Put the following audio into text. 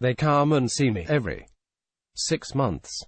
They come and see me every six months.